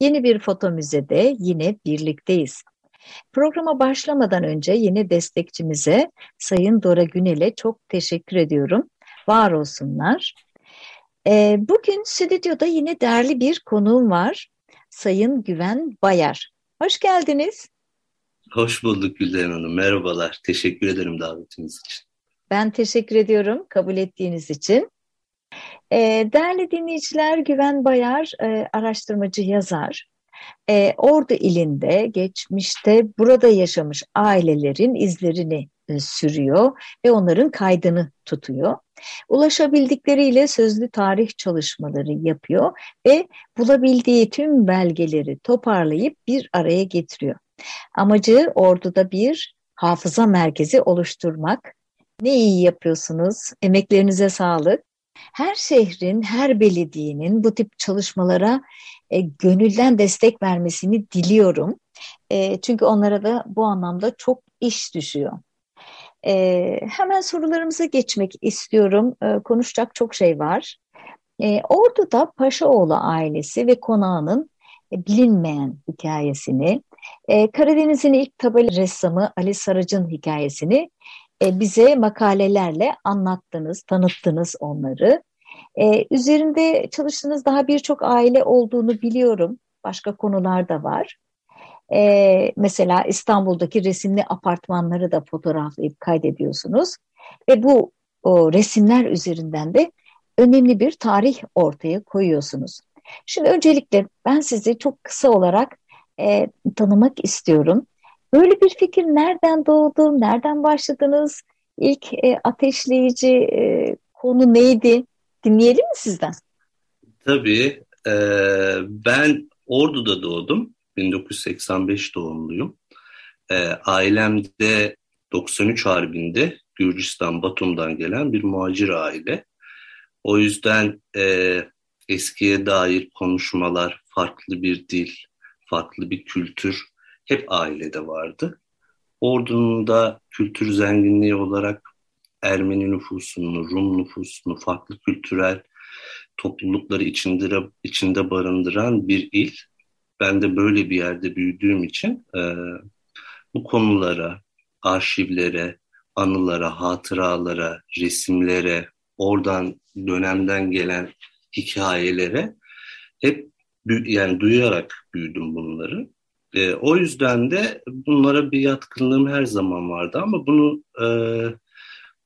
Yeni bir foto müzede yine birlikteyiz. Programa başlamadan önce yeni destekçimize Sayın Dora Günel'e çok teşekkür ediyorum. Var olsunlar. Ee, bugün stüdyoda yine değerli bir konuğum var. Sayın Güven Bayar. Hoş geldiniz. Hoş bulduk Gülden Hanım. Merhabalar. Teşekkür ederim davetiniz için. Ben teşekkür ediyorum kabul ettiğiniz için. E, değerli dinleyiciler, Güven Bayar e, araştırmacı yazar. E, Ordu ilinde geçmişte burada yaşamış ailelerin izlerini e, sürüyor ve onların kaydını tutuyor. Ulaşabildikleriyle sözlü tarih çalışmaları yapıyor ve bulabildiği tüm belgeleri toparlayıp bir araya getiriyor. Amacı orduda bir hafıza merkezi oluşturmak. Ne iyi yapıyorsunuz, emeklerinize sağlık her şehrin, her belediyenin bu tip çalışmalara e, gönülden destek vermesini diliyorum. E, çünkü onlara da bu anlamda çok iş düşüyor. E, hemen sorularımıza geçmek istiyorum. E, konuşacak çok şey var. E, Ordu'da Paşaoğlu ailesi ve konağının e, bilinmeyen hikayesini, e, Karadeniz'in ilk tabela ressamı Ali Sarıcı'nın hikayesini e, bize makalelerle anlattınız, tanıttınız onları. E, üzerinde çalıştığınız daha birçok aile olduğunu biliyorum. Başka konular da var. E, mesela İstanbul'daki resimli apartmanları da fotoğraflayıp kaydediyorsunuz. Ve bu o resimler üzerinden de önemli bir tarih ortaya koyuyorsunuz. Şimdi öncelikle ben sizi çok kısa olarak e, tanımak istiyorum. Böyle bir fikir nereden doğdu, nereden başladınız? İlk e, ateşleyici e, konu neydi? Dinleyelim mi sizden? Tabii. E, ben Ordu'da doğdum. 1985 doğumluyum. E, ailem de 93 Harbi'nde Gürcistan, Batum'dan gelen bir muhacir aile. O yüzden e, eskiye dair konuşmalar, farklı bir dil, farklı bir kültür hep ailede vardı. Ordu'nun da kültür zenginliği olarak Ermeni nüfusunu, Rum nüfusunu, farklı kültürel toplulukları içinde, içinde barındıran bir il. Ben de böyle bir yerde büyüdüğüm için e, bu konulara, arşivlere, anılara, hatıralara, resimlere, oradan dönemden gelen hikayelere hep yani duyarak büyüdüm bunları. E, o yüzden de bunlara bir yatkınlığım her zaman vardı ama bunu e,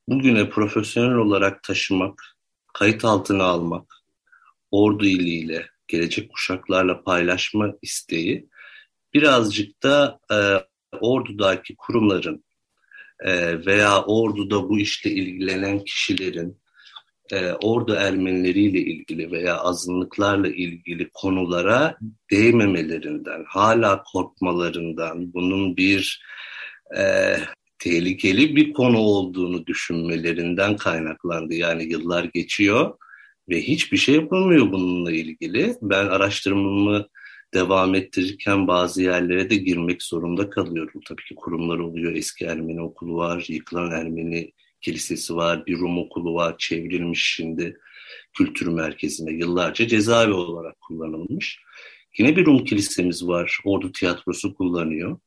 bugüne profesyonel olarak taşımak, kayıt altına almak, ordu iliyle, gelecek kuşaklarla paylaşma isteği birazcık da e, ordudaki kurumların e, veya orduda bu işle ilgilenen kişilerin e, ordu Ermenileriyle ilgili veya azınlıklarla ilgili konulara değmemelerinden, hala korkmalarından, bunun bir e, tehlikeli bir konu olduğunu düşünmelerinden kaynaklandı. Yani yıllar geçiyor ve hiçbir şey yapılmıyor bununla ilgili. Ben araştırmamı devam ettirirken bazı yerlere de girmek zorunda kalıyorum. Tabii ki kurumlar oluyor. Eski Ermeni okulu var, yıkılan Ermeni kilisesi var, bir Rum okulu var, çevrilmiş şimdi kültür merkezine yıllarca cezaevi olarak kullanılmış. Yine bir Rum kilisemiz var, Ordu Tiyatrosu kullanıyor.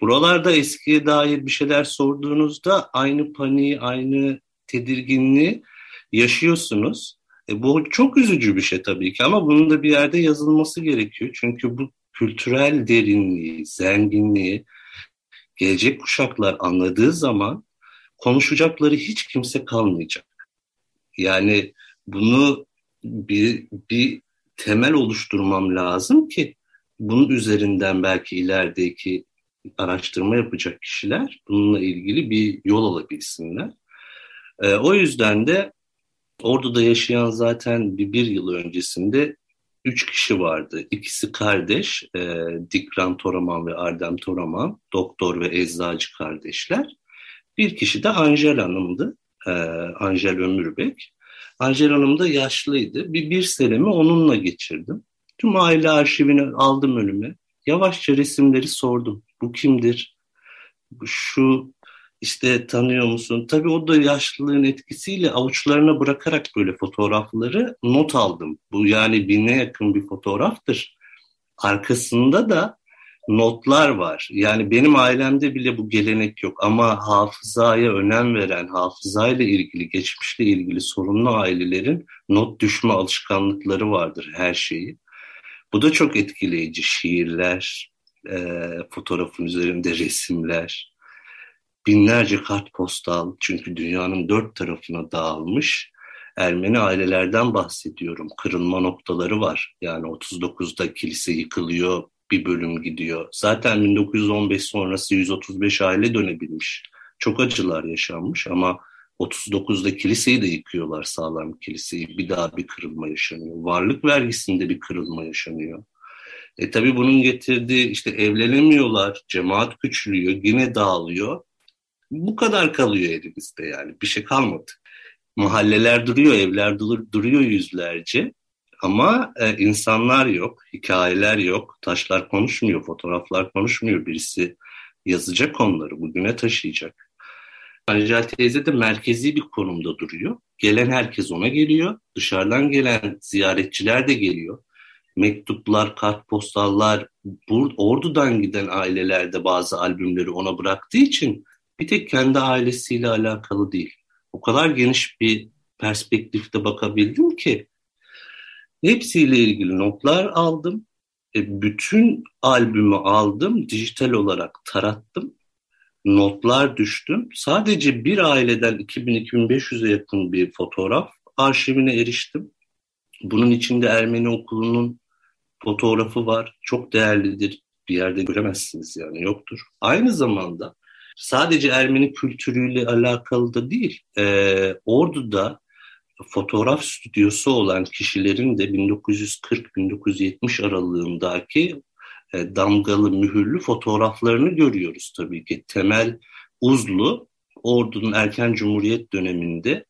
Buralarda eskiye dair bir şeyler sorduğunuzda aynı paniği, aynı tedirginliği yaşıyorsunuz. E, bu çok üzücü bir şey tabii ki ama bunun da bir yerde yazılması gerekiyor. Çünkü bu kültürel derinliği, zenginliği gelecek kuşaklar anladığı zaman konuşacakları hiç kimse kalmayacak. Yani bunu bir, bir temel oluşturmam lazım ki bunun üzerinden belki ilerideki araştırma yapacak kişiler bununla ilgili bir yol alabilsinler. E, o yüzden de Ordu'da yaşayan zaten bir, bir yıl öncesinde üç kişi vardı. İkisi kardeş, e, Dikran Toraman ve Ardem Toraman, doktor ve eczacı kardeşler. Bir kişi de Angel Hanım'dı, e, Angel Ömürbek. Angel Hanım da yaşlıydı. Bir, bir senemi onunla geçirdim. Tüm aile arşivini aldım önüme. Yavaşça resimleri sordum. Bu kimdir? Şu işte tanıyor musun? Tabii o da yaşlılığın etkisiyle avuçlarına bırakarak böyle fotoğrafları not aldım. Bu yani bine yakın bir fotoğraftır. Arkasında da notlar var. Yani benim ailemde bile bu gelenek yok ama hafızaya önem veren, hafızayla ilgili, geçmişle ilgili sorunlu ailelerin not düşme alışkanlıkları vardır her şeyi. Bu da çok etkileyici. Şiirler, e, fotoğrafın üzerinde resimler, binlerce kartpostal çünkü dünyanın dört tarafına dağılmış Ermeni ailelerden bahsediyorum. Kırılma noktaları var. Yani 39'da kilise yıkılıyor, bir bölüm gidiyor. Zaten 1915 sonrası 135 aile dönebilmiş. Çok acılar yaşanmış ama 39'da kiliseyi de yıkıyorlar sağlam kiliseyi. Bir daha bir kırılma yaşanıyor. Varlık vergisinde bir kırılma yaşanıyor. E tabii bunun getirdiği işte evlenemiyorlar, cemaat küçülüyor, yine dağılıyor. Bu kadar kalıyor elimizde yani bir şey kalmadı. Mahalleler duruyor, evler duruyor yüzlerce. Ama e, insanlar yok, hikayeler yok, taşlar konuşmuyor, fotoğraflar konuşmuyor. Birisi yazacak onları, bugüne taşıyacak. Ancel teyze de merkezi bir konumda duruyor. Gelen herkes ona geliyor. Dışarıdan gelen ziyaretçiler de geliyor. Mektuplar, kartpostallar, ordudan giden ailelerde bazı albümleri ona bıraktığı için bir tek kendi ailesiyle alakalı değil. O kadar geniş bir perspektifte bakabildim ki hepsiyle ilgili notlar aldım. E, bütün albümü aldım, dijital olarak tarattım. Notlar düştüm. Sadece bir aileden 2000-2500'e yakın bir fotoğraf arşivine eriştim. Bunun içinde Ermeni okulunun fotoğrafı var. Çok değerlidir. Bir yerde göremezsiniz yani yoktur. Aynı zamanda sadece Ermeni kültürüyle alakalı da değil. E, Ordu'da fotoğraf stüdyosu olan kişilerin de 1940-1970 aralığındaki e, damgalı mühürlü fotoğraflarını görüyoruz tabii ki. Temel Uzlu, Ordu'nun erken cumhuriyet döneminde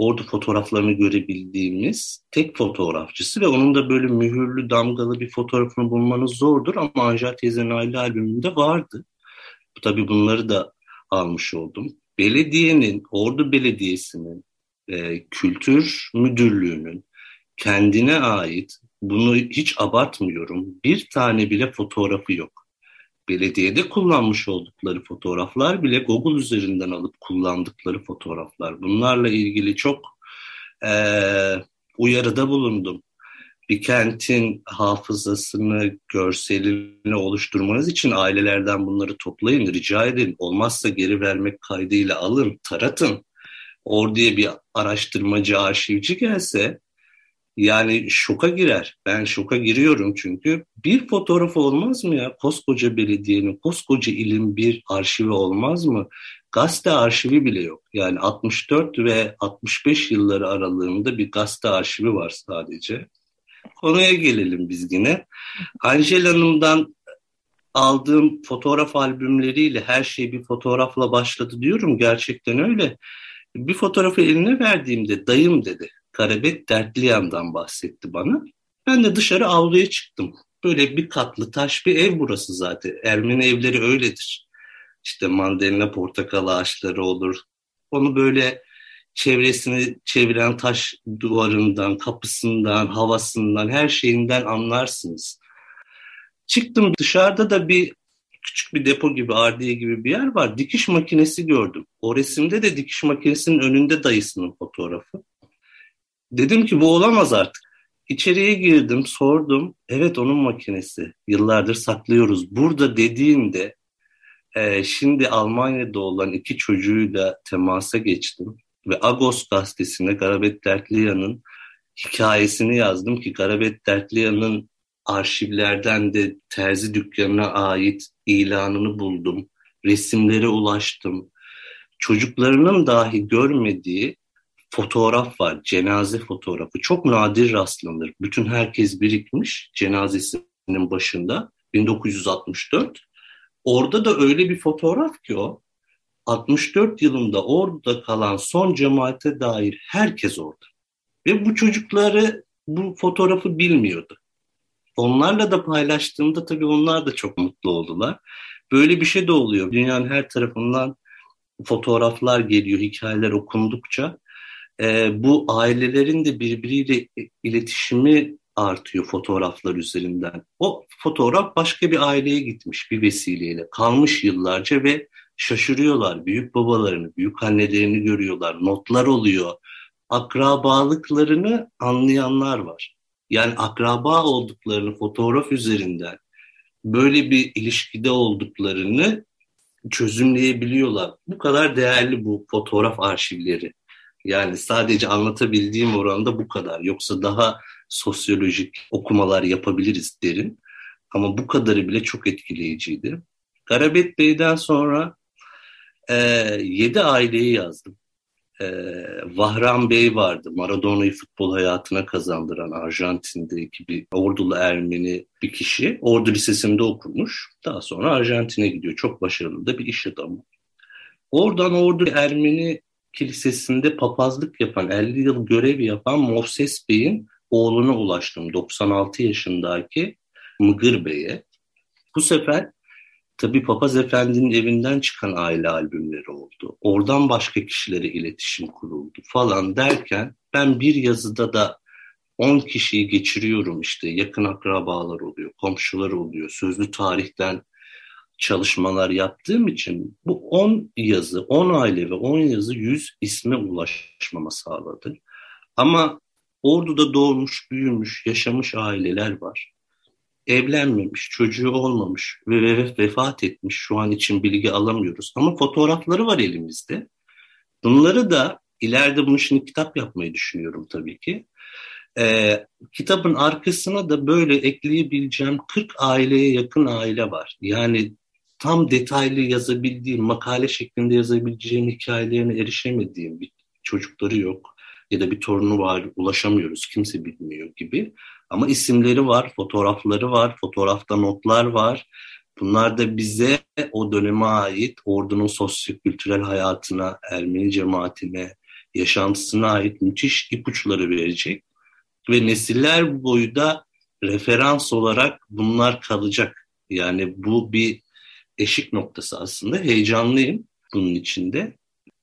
Ordu fotoğraflarını görebildiğimiz tek fotoğrafçısı ve onun da böyle mühürlü damgalı bir fotoğrafını bulmanız zordur ama Anjar teyzenin aile albümünde vardı. Tabii bunları da almış oldum. Belediyenin, Ordu Belediyesi'nin e, Kültür Müdürlüğü'nün kendine ait, bunu hiç abartmıyorum, bir tane bile fotoğrafı yok. Belediyede kullanmış oldukları fotoğraflar bile Google üzerinden alıp kullandıkları fotoğraflar. Bunlarla ilgili çok e, uyarıda bulundum bir kentin hafızasını, görselini oluşturmanız için ailelerden bunları toplayın, rica edin. Olmazsa geri vermek kaydıyla alın, taratın. Orduya bir araştırmacı, arşivci gelse yani şoka girer. Ben şoka giriyorum çünkü bir fotoğraf olmaz mı ya? Koskoca belediyenin, koskoca ilin bir arşivi olmaz mı? Gazete arşivi bile yok. Yani 64 ve 65 yılları aralığında bir gazete arşivi var sadece. Konuya gelelim biz yine. Angel Hanım'dan aldığım fotoğraf albümleriyle her şey bir fotoğrafla başladı diyorum. Gerçekten öyle. Bir fotoğrafı eline verdiğimde dayım dedi. Karabet Dertliyan'dan bahsetti bana. Ben de dışarı avluya çıktım. Böyle bir katlı taş bir ev burası zaten. Ermeni evleri öyledir. İşte mandalina portakal ağaçları olur. Onu böyle çevresini çeviren taş duvarından, kapısından, havasından, her şeyinden anlarsınız. Çıktım dışarıda da bir küçük bir depo gibi, ardiye gibi bir yer var. Dikiş makinesi gördüm. O resimde de dikiş makinesinin önünde dayısının fotoğrafı. Dedim ki bu olamaz artık. İçeriye girdim, sordum. Evet onun makinesi. Yıllardır saklıyoruz. Burada dediğinde e, şimdi Almanya'da olan iki çocuğuyla temasa geçtim ve Agos gazetesinde Garabet Dertliya'nın hikayesini yazdım ki Garabet Dertliya'nın arşivlerden de terzi dükkanına ait ilanını buldum. Resimlere ulaştım. Çocuklarının dahi görmediği fotoğraf var. Cenaze fotoğrafı. Çok nadir rastlanır. Bütün herkes birikmiş cenazesinin başında. 1964. Orada da öyle bir fotoğraf ki o. 64 yılında orada kalan son cemaate dair herkes orada. Ve bu çocukları bu fotoğrafı bilmiyordu. Onlarla da paylaştığımda tabii onlar da çok mutlu oldular. Böyle bir şey de oluyor. Dünyanın her tarafından fotoğraflar geliyor, hikayeler okundukça. E, bu ailelerin de birbiriyle iletişimi artıyor fotoğraflar üzerinden. O fotoğraf başka bir aileye gitmiş bir vesileyle. Kalmış yıllarca ve şaşırıyorlar. Büyük babalarını, büyük annelerini görüyorlar. Notlar oluyor. Akrabalıklarını anlayanlar var. Yani akraba olduklarını fotoğraf üzerinden böyle bir ilişkide olduklarını çözümleyebiliyorlar. Bu kadar değerli bu fotoğraf arşivleri. Yani sadece anlatabildiğim oranda bu kadar. Yoksa daha sosyolojik okumalar yapabiliriz derin. Ama bu kadarı bile çok etkileyiciydi. Garabet Bey'den sonra e, yedi aileyi yazdım. E, Vahram Bey vardı. Maradona'yı futbol hayatına kazandıran Arjantin'deki bir ordulu Ermeni bir kişi. Ordu Lisesi'nde okumuş. Daha sonra Arjantin'e gidiyor. Çok başarılı da bir iş adamı. Oradan Ordu Ermeni Kilisesi'nde papazlık yapan, 50 yıl görev yapan Moses Bey'in oğluna ulaştım. 96 yaşındaki Mıgır Bey'e. Bu sefer tabii Papaz Efendi'nin evinden çıkan aile albümleri oldu. Oradan başka kişilere iletişim kuruldu falan derken ben bir yazıda da 10 kişiyi geçiriyorum işte yakın akrabalar oluyor, komşular oluyor, sözlü tarihten çalışmalar yaptığım için bu 10 yazı, 10 aile ve 10 yazı 100 isme ulaşmama sağladı. Ama Ordu'da doğmuş, büyümüş, yaşamış aileler var. Evlenmemiş, çocuğu olmamış ve vefat etmiş. Şu an için bilgi alamıyoruz. Ama fotoğrafları var elimizde. Bunları da ileride bunu şimdi kitap yapmayı düşünüyorum tabii ki. Ee, kitabın arkasına da böyle ekleyebileceğim 40 aileye yakın aile var. Yani tam detaylı yazabildiğim, makale şeklinde yazabileceğim hikayelerine erişemediğim bir çocukları yok. Ya da bir torunu var, ulaşamıyoruz, kimse bilmiyor gibi. Ama isimleri var, fotoğrafları var, fotoğrafta notlar var. Bunlar da bize o döneme ait ordunun sosyo-kültürel hayatına, Ermeni cemaatine, yaşantısına ait müthiş ipuçları verecek. Ve nesiller boyu da referans olarak bunlar kalacak. Yani bu bir eşik noktası aslında. Heyecanlıyım bunun içinde.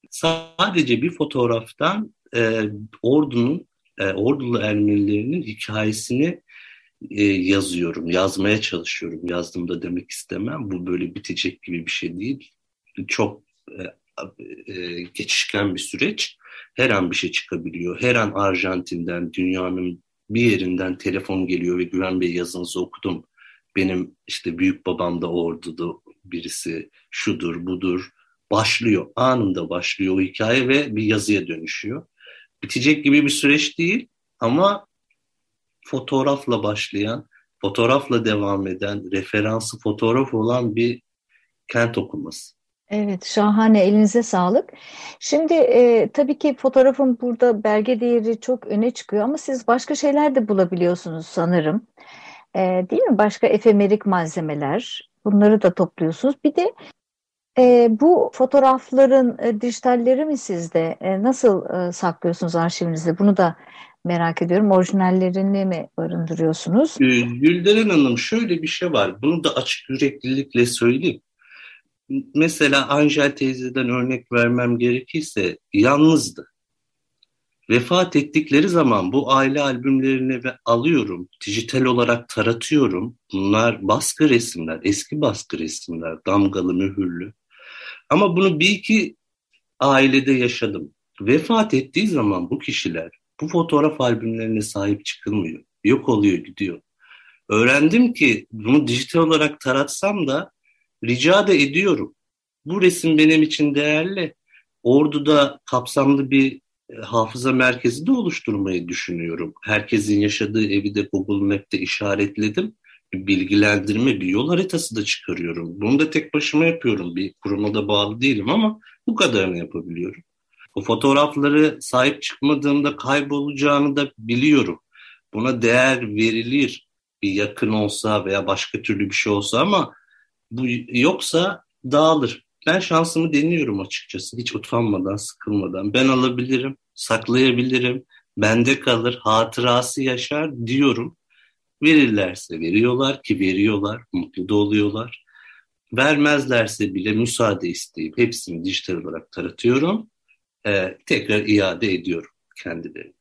Sadece bir fotoğraftan e, ordunun, e, ordulu Ermenilerinin hikayesini e, yazıyorum, yazmaya çalışıyorum. Yazdım da demek istemem. Bu böyle bitecek gibi bir şey değil. Çok e, e, geçişken bir süreç. Her an bir şey çıkabiliyor. Her an Arjantin'den, dünyanın bir yerinden telefon geliyor ve Güven Bey yazınızı okudum. Benim işte büyük babam da orduda birisi şudur budur başlıyor. Anında başlıyor o hikaye ve bir yazıya dönüşüyor. Bitecek gibi bir süreç değil ama fotoğrafla başlayan, fotoğrafla devam eden, referansı fotoğraf olan bir kent okuması. Evet, şahane. Elinize sağlık. Şimdi e, tabii ki fotoğrafın burada belge değeri çok öne çıkıyor ama siz başka şeyler de bulabiliyorsunuz sanırım. E, değil mi? Başka efemerik malzemeler. Bunları da topluyorsunuz. Bir de e, bu fotoğrafların e, dijitalleri mi sizde? E, nasıl e, saklıyorsunuz arşivinizde? Bunu da merak ediyorum. Orijinallerini mi barındırıyorsunuz? Ee, Gülderen Hanım şöyle bir şey var. Bunu da açık yüreklilikle söyleyeyim. Mesela Angel teyzeden örnek vermem gerekirse yalnızdı. Vefat ettikleri zaman bu aile albümlerini alıyorum, dijital olarak taratıyorum. Bunlar baskı resimler, eski baskı resimler, damgalı, mühürlü. Ama bunu bir iki ailede yaşadım. Vefat ettiği zaman bu kişiler bu fotoğraf albümlerine sahip çıkılmıyor. Yok oluyor, gidiyor. Öğrendim ki bunu dijital olarak taratsam da rica da ediyorum. Bu resim benim için değerli. Ordu'da kapsamlı bir e, hafıza merkezi de oluşturmayı düşünüyorum. Herkesin yaşadığı evi de Google Map'te işaretledim. Bilgilendirme, bir yol haritası da çıkarıyorum. Bunu da tek başıma yapıyorum. Bir kuruma da bağlı değilim ama bu kadarını yapabiliyorum. O fotoğrafları sahip çıkmadığımda kaybolacağını da biliyorum. Buna değer verilir bir yakın olsa veya başka türlü bir şey olsa ama bu yoksa dağılır. Ben şansımı deniyorum açıkçası hiç utanmadan, sıkılmadan. Ben alabilirim, saklayabilirim, bende kalır, hatırası yaşar diyorum. Verirlerse veriyorlar ki veriyorlar, mutlu da oluyorlar. Vermezlerse bile müsaade isteyip hepsini dijital olarak taratıyorum. Ee, tekrar iade ediyorum kendilerine.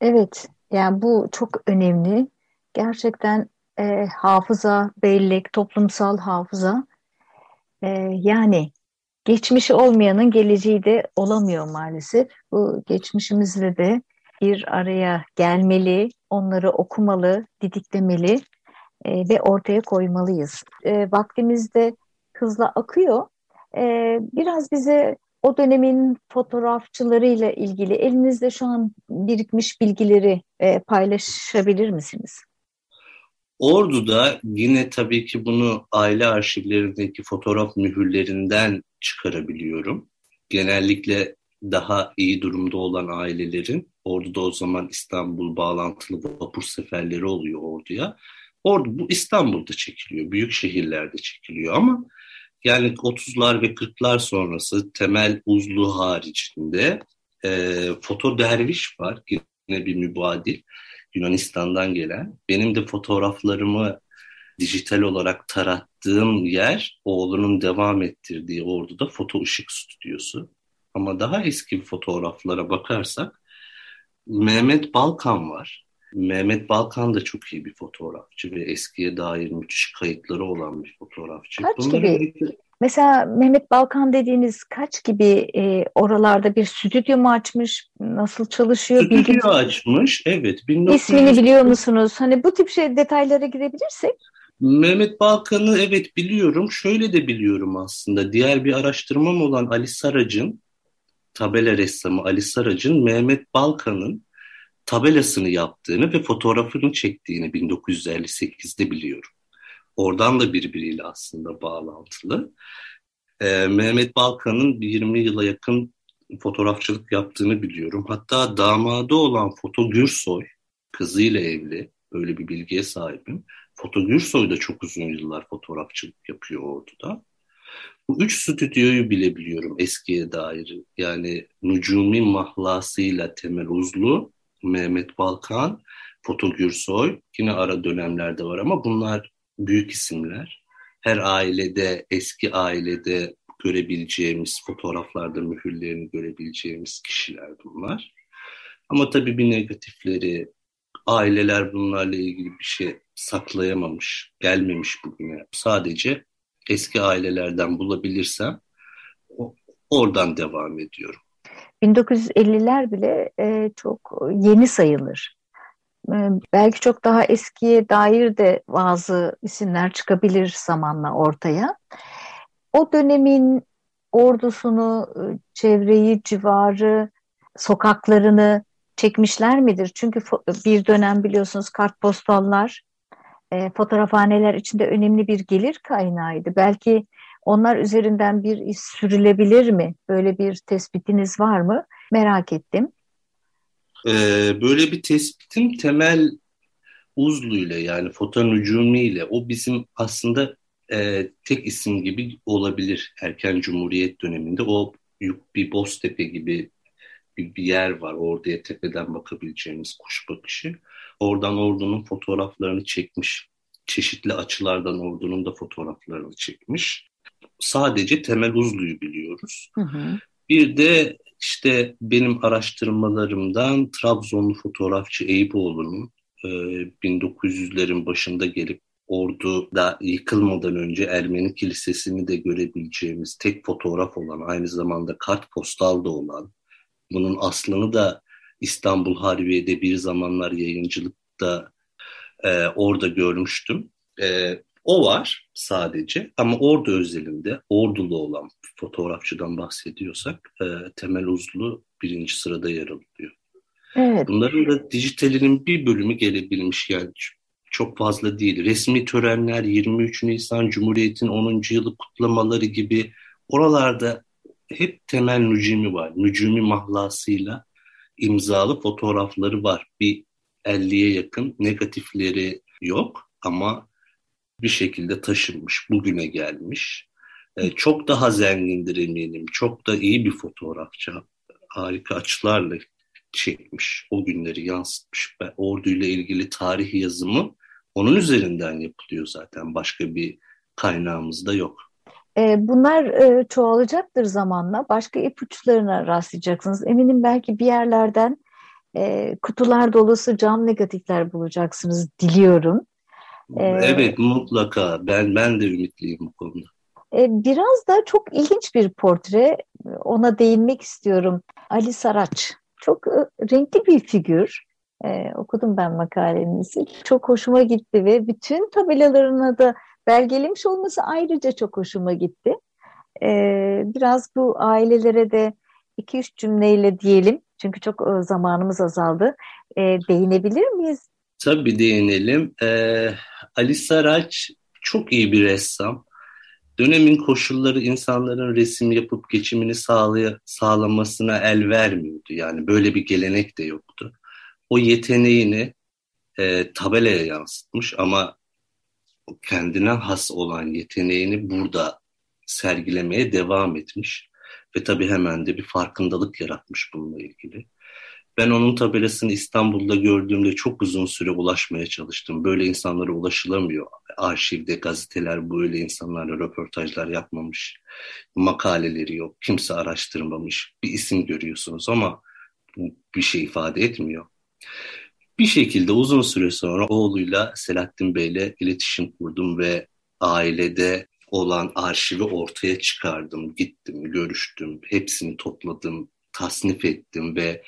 Evet, yani bu çok önemli. Gerçekten e, hafıza, bellek, toplumsal hafıza. E, yani geçmişi olmayanın geleceği de olamıyor maalesef. Bu geçmişimizle de bir araya gelmeli, onları okumalı, didiklemeli e, ve ortaya koymalıyız. E, vaktimiz de hızla akıyor. E, biraz bize o dönemin fotoğrafçılarıyla ilgili elinizde şu an birikmiş bilgileri e, paylaşabilir misiniz? Ordu'da yine tabii ki bunu aile arşivlerindeki fotoğraf mühürlerinden çıkarabiliyorum. Genellikle daha iyi durumda olan ailelerin Ordu'da o zaman İstanbul bağlantılı vapur seferleri oluyor Ordu'ya. Ordu bu İstanbul'da çekiliyor, büyük şehirlerde çekiliyor ama yani 30'lar ve 40'lar sonrası temel uzlu haricinde e, foto derviş var. Yine bir mübadil Yunanistan'dan gelen. Benim de fotoğraflarımı dijital olarak tarattığım yer oğlunun devam ettirdiği orduda foto ışık stüdyosu. Ama daha eski fotoğraflara bakarsak Mehmet Balkan var. Mehmet Balkan da çok iyi bir fotoğrafçı ve eskiye dair müthiş kayıtları olan bir fotoğrafçı. Kaç Bunları gibi? Mesela Mehmet Balkan dediğiniz kaç gibi e, oralarda bir stüdyo mu açmış? Nasıl çalışıyor? Stüdyo Bilgi... açmış, evet. 1900... İsmini biliyor musunuz? Hani bu tip şey detaylara girebilirsek. Mehmet Balkan'ı evet biliyorum. Şöyle de biliyorum aslında. Diğer bir araştırmam olan Ali Sarac'ın, tabela ressamı Ali Sarac'ın Mehmet Balkan'ın tabelasını yaptığını ve fotoğrafını çektiğini 1958'de biliyorum. Oradan da birbiriyle aslında bağlantılı. Ee, Mehmet Balkan'ın 20 yıla yakın fotoğrafçılık yaptığını biliyorum. Hatta damadı olan Foto Gürsoy, kızıyla evli, böyle bir bilgiye sahibim. Foto Gürsoy da çok uzun yıllar fotoğrafçılık yapıyor orada. Bu üç stüdyoyu bile biliyorum eskiye dair. Yani Nucumi mahlasıyla Temel Uzlu, Mehmet Balkan, Foto Gürsoy yine ara dönemlerde var ama bunlar büyük isimler. Her ailede, eski ailede görebileceğimiz fotoğraflarda mühürlerini görebileceğimiz kişiler bunlar. Ama tabii bir negatifleri, aileler bunlarla ilgili bir şey saklayamamış, gelmemiş bugüne. Sadece eski ailelerden bulabilirsem oradan devam ediyorum. 1950'ler bile e, çok yeni sayılır. E, belki çok daha eskiye dair de bazı isimler çıkabilir zamanla ortaya. O dönemin ordusunu, e, çevreyi, civarı, sokaklarını çekmişler midir? Çünkü bir dönem biliyorsunuz kartpostallar, e, fotoğrafhaneler içinde önemli bir gelir kaynağıydı. Belki onlar üzerinden bir iz sürülebilir mi? Böyle bir tespitiniz var mı? Merak ettim. Ee, böyle bir tespitim temel Uzlu ile yani Fotan Ucumi ile o bizim aslında e, tek isim gibi olabilir erken Cumhuriyet döneminde. O bir Boztepe gibi bir, bir yer var. Orada tepeden bakabileceğimiz kuş bakışı. Oradan ordunun fotoğraflarını çekmiş. Çeşitli açılardan ordunun da fotoğraflarını çekmiş. Sadece Temel Uzlu'yu biliyoruz. Hı hı. Bir de işte benim araştırmalarımdan Trabzonlu fotoğrafçı Eyüboğlu'nun e, 1900'lerin başında gelip Ordu'da yıkılmadan önce Ermeni Kilisesi'ni de görebileceğimiz tek fotoğraf olan, aynı zamanda kart postal da olan, bunun aslını da İstanbul Harbiye'de bir zamanlar yayıncılıkta e, orada görmüştüm. E, o var sadece ama orada özelinde ordulu olan fotoğrafçıdan bahsediyorsak e, Temel Uzlu birinci sırada yer alıyor. Evet. Bunların da dijitalinin bir bölümü gelebilmiş yani çok fazla değil. Resmi törenler 23 Nisan Cumhuriyet'in 10. yılı kutlamaları gibi oralarda hep temel nücumi var. Nücumi mahlasıyla imzalı fotoğrafları var. Bir 50'ye yakın negatifleri yok ama bir şekilde taşınmış, bugüne gelmiş. Ee, çok daha zengindir eminim. Çok da iyi bir fotoğrafçı. Harika açılarla çekmiş. O günleri yansıtmış. Ben, orduyla ilgili tarih yazımı onun üzerinden yapılıyor zaten. Başka bir kaynağımız da yok. E, bunlar e, çoğalacaktır zamanla. Başka ipuçlarına rastlayacaksınız. Eminim belki bir yerlerden e, kutular dolusu cam negatifler bulacaksınız diliyorum. Evet mutlaka. Ben ben de ümitliyim bu konuda. Biraz da çok ilginç bir portre. Ona değinmek istiyorum. Ali Saraç. Çok renkli bir figür. Ee, okudum ben makalenizi. Çok hoşuma gitti ve bütün tabelalarına da belgelemiş olması ayrıca çok hoşuma gitti. Ee, biraz bu ailelere de iki üç cümleyle diyelim. Çünkü çok zamanımız azaldı. Ee, değinebilir miyiz? Tabii değinelim. Ee, Ali Saraç çok iyi bir ressam. Dönemin koşulları insanların resim yapıp geçimini sağlay sağlamasına el vermiyordu. Yani böyle bir gelenek de yoktu. O yeteneğini e, tabelaya yansıtmış ama kendine has olan yeteneğini burada sergilemeye devam etmiş. Ve tabii hemen de bir farkındalık yaratmış bununla ilgili. Ben onun tabelasını İstanbul'da gördüğümde çok uzun süre ulaşmaya çalıştım. Böyle insanlara ulaşılamıyor. Arşivde gazeteler böyle insanlarla röportajlar yapmamış. Makaleleri yok. Kimse araştırmamış. Bir isim görüyorsunuz ama bu bir şey ifade etmiyor. Bir şekilde uzun süre sonra oğluyla Selahattin Bey'le iletişim kurdum ve ailede olan arşivi ortaya çıkardım. Gittim, görüştüm, hepsini topladım, tasnif ettim ve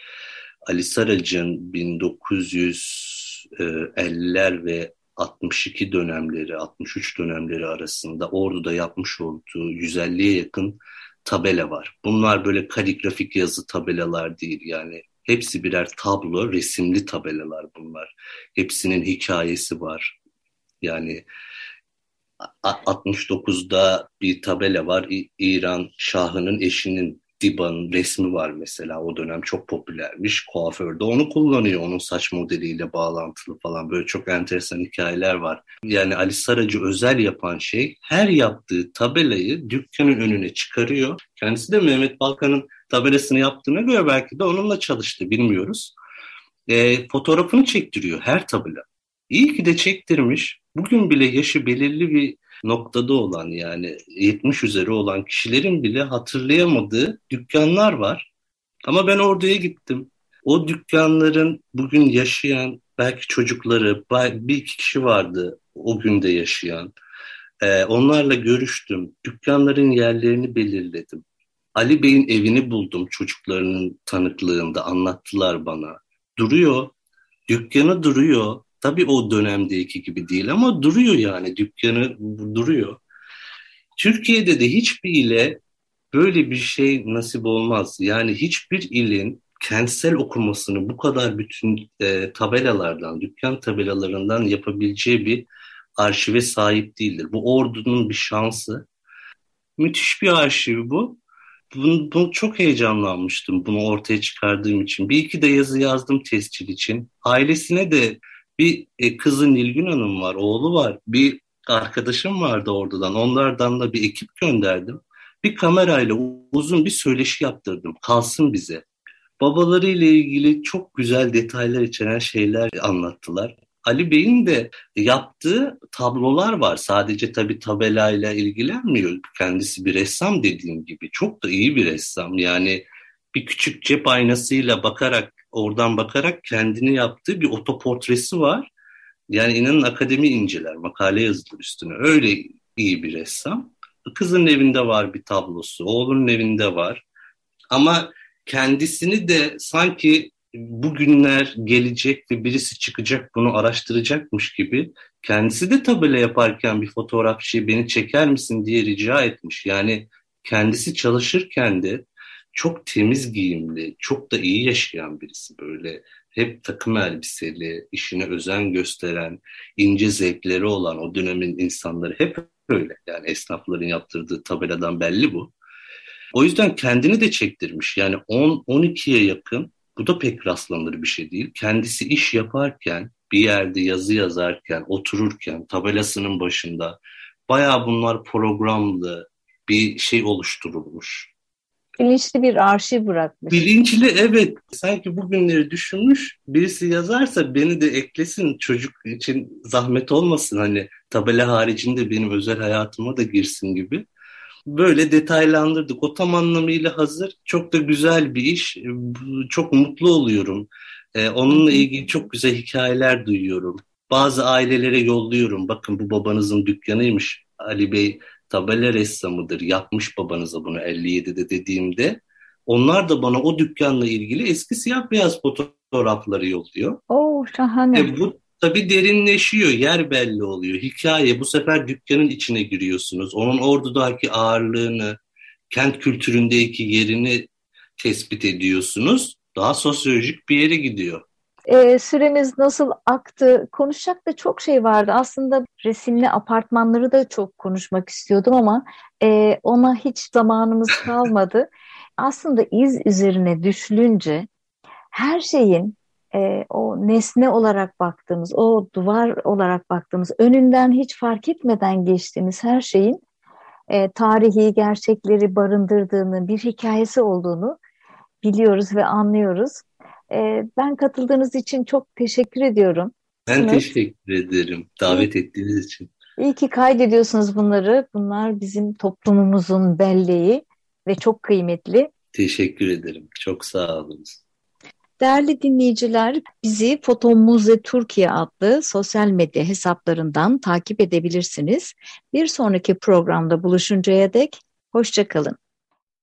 Ali Sarac'ın 1950'ler ve 62 dönemleri, 63 dönemleri arasında Ordu'da yapmış olduğu 150'ye yakın tabela var. Bunlar böyle kaligrafik yazı tabelalar değil yani hepsi birer tablo, resimli tabelalar bunlar. Hepsinin hikayesi var. Yani 69'da bir tabela var. İran Şahı'nın eşinin Diba'nın resmi var mesela o dönem çok popülermiş. Kuaförde onu kullanıyor onun saç modeliyle bağlantılı falan böyle çok enteresan hikayeler var. Yani Ali Saracı özel yapan şey her yaptığı tabelayı dükkanın önüne çıkarıyor. Kendisi de Mehmet Balkan'ın tabelasını yaptığına göre belki de onunla çalıştı bilmiyoruz. E, fotoğrafını çektiriyor her tabela. İyi ki de çektirmiş. Bugün bile yaşı belirli bir noktada olan yani 70 üzeri olan kişilerin bile hatırlayamadığı dükkanlar var. Ama ben orduya gittim. O dükkanların bugün yaşayan belki çocukları, bir iki kişi vardı o günde yaşayan. Ee, onlarla görüştüm. Dükkanların yerlerini belirledim. Ali Bey'in evini buldum çocuklarının tanıklığında anlattılar bana. Duruyor, dükkanı duruyor. Tabii o dönemdeki gibi değil ama duruyor yani dükkanı duruyor. Türkiye'de de hiçbir ile böyle bir şey nasip olmaz. Yani hiçbir ilin kentsel okumasını bu kadar bütün e, tabelalardan, dükkan tabelalarından yapabileceği bir arşive sahip değildir. Bu ordunun bir şansı. Müthiş bir arşiv bu. Bunu, bunu çok heyecanlanmıştım bunu ortaya çıkardığım için. Bir iki de yazı yazdım tescil için. Ailesine de bir e, kızı Nilgün Hanım var, oğlu var. Bir arkadaşım vardı oradan. Onlardan da bir ekip gönderdim. Bir kamerayla uzun bir söyleşi yaptırdım. Kalsın bize. Babalarıyla ilgili çok güzel detaylar içeren şeyler anlattılar. Ali Bey'in de yaptığı tablolar var. Sadece tabii tabelayla ilgilenmiyor. Kendisi bir ressam dediğim gibi. Çok da iyi bir ressam. Yani bir küçük cep aynasıyla bakarak oradan bakarak kendini yaptığı bir otoportresi var. Yani inanın akademi inceler, makale yazılır üstüne. Öyle iyi bir ressam. Kızın evinde var bir tablosu, oğlunun evinde var. Ama kendisini de sanki bugünler gelecek ve birisi çıkacak bunu araştıracakmış gibi kendisi de tabela yaparken bir fotoğrafçıyı beni çeker misin diye rica etmiş. Yani kendisi çalışırken de çok temiz giyimli, çok da iyi yaşayan birisi böyle. Hep takım elbiseli, işine özen gösteren, ince zevkleri olan o dönemin insanları hep öyle. Yani esnafların yaptırdığı tabeladan belli bu. O yüzden kendini de çektirmiş. Yani 10-12'ye yakın bu da pek rastlanır bir şey değil. Kendisi iş yaparken, bir yerde yazı yazarken, otururken, tabelasının başında bayağı bunlar programlı bir şey oluşturulmuş. Bilinçli bir arşiv bırakmış. Bilinçli evet. Sanki bugünleri düşünmüş. Birisi yazarsa beni de eklesin. Çocuk için zahmet olmasın. Hani tabela haricinde benim özel hayatıma da girsin gibi. Böyle detaylandırdık. O tam anlamıyla hazır. Çok da güzel bir iş. Çok mutlu oluyorum. Ee, onunla ilgili çok güzel hikayeler duyuyorum. Bazı ailelere yolluyorum. Bakın bu babanızın dükkanıymış. Ali Bey tabela ressamıdır. Yapmış babanıza bunu 57'de dediğimde. Onlar da bana o dükkanla ilgili eski siyah beyaz fotoğrafları yolluyor. Oo şahane. E, bu tabii derinleşiyor, yer belli oluyor. Hikaye bu sefer dükkanın içine giriyorsunuz. Onun ordudaki ağırlığını, kent kültüründeki yerini tespit ediyorsunuz. Daha sosyolojik bir yere gidiyor. E, süremiz nasıl aktı? Konuşacak da çok şey vardı. Aslında resimli apartmanları da çok konuşmak istiyordum ama e, ona hiç zamanımız kalmadı. Aslında iz üzerine düşülünce her şeyin e, o nesne olarak baktığımız, o duvar olarak baktığımız, önünden hiç fark etmeden geçtiğimiz her şeyin e, tarihi gerçekleri barındırdığını, bir hikayesi olduğunu biliyoruz ve anlıyoruz. E, ben katıldığınız için çok teşekkür ediyorum. Ben evet. teşekkür ederim davet ettiğiniz için. İyi ki kaydediyorsunuz bunları. Bunlar bizim toplumumuzun belleği ve çok kıymetli. Teşekkür ederim. Çok sağ olunuz. Değerli dinleyiciler, bizi Foto Muze Türkiye adlı sosyal medya hesaplarından takip edebilirsiniz. Bir sonraki programda buluşuncaya dek hoşçakalın.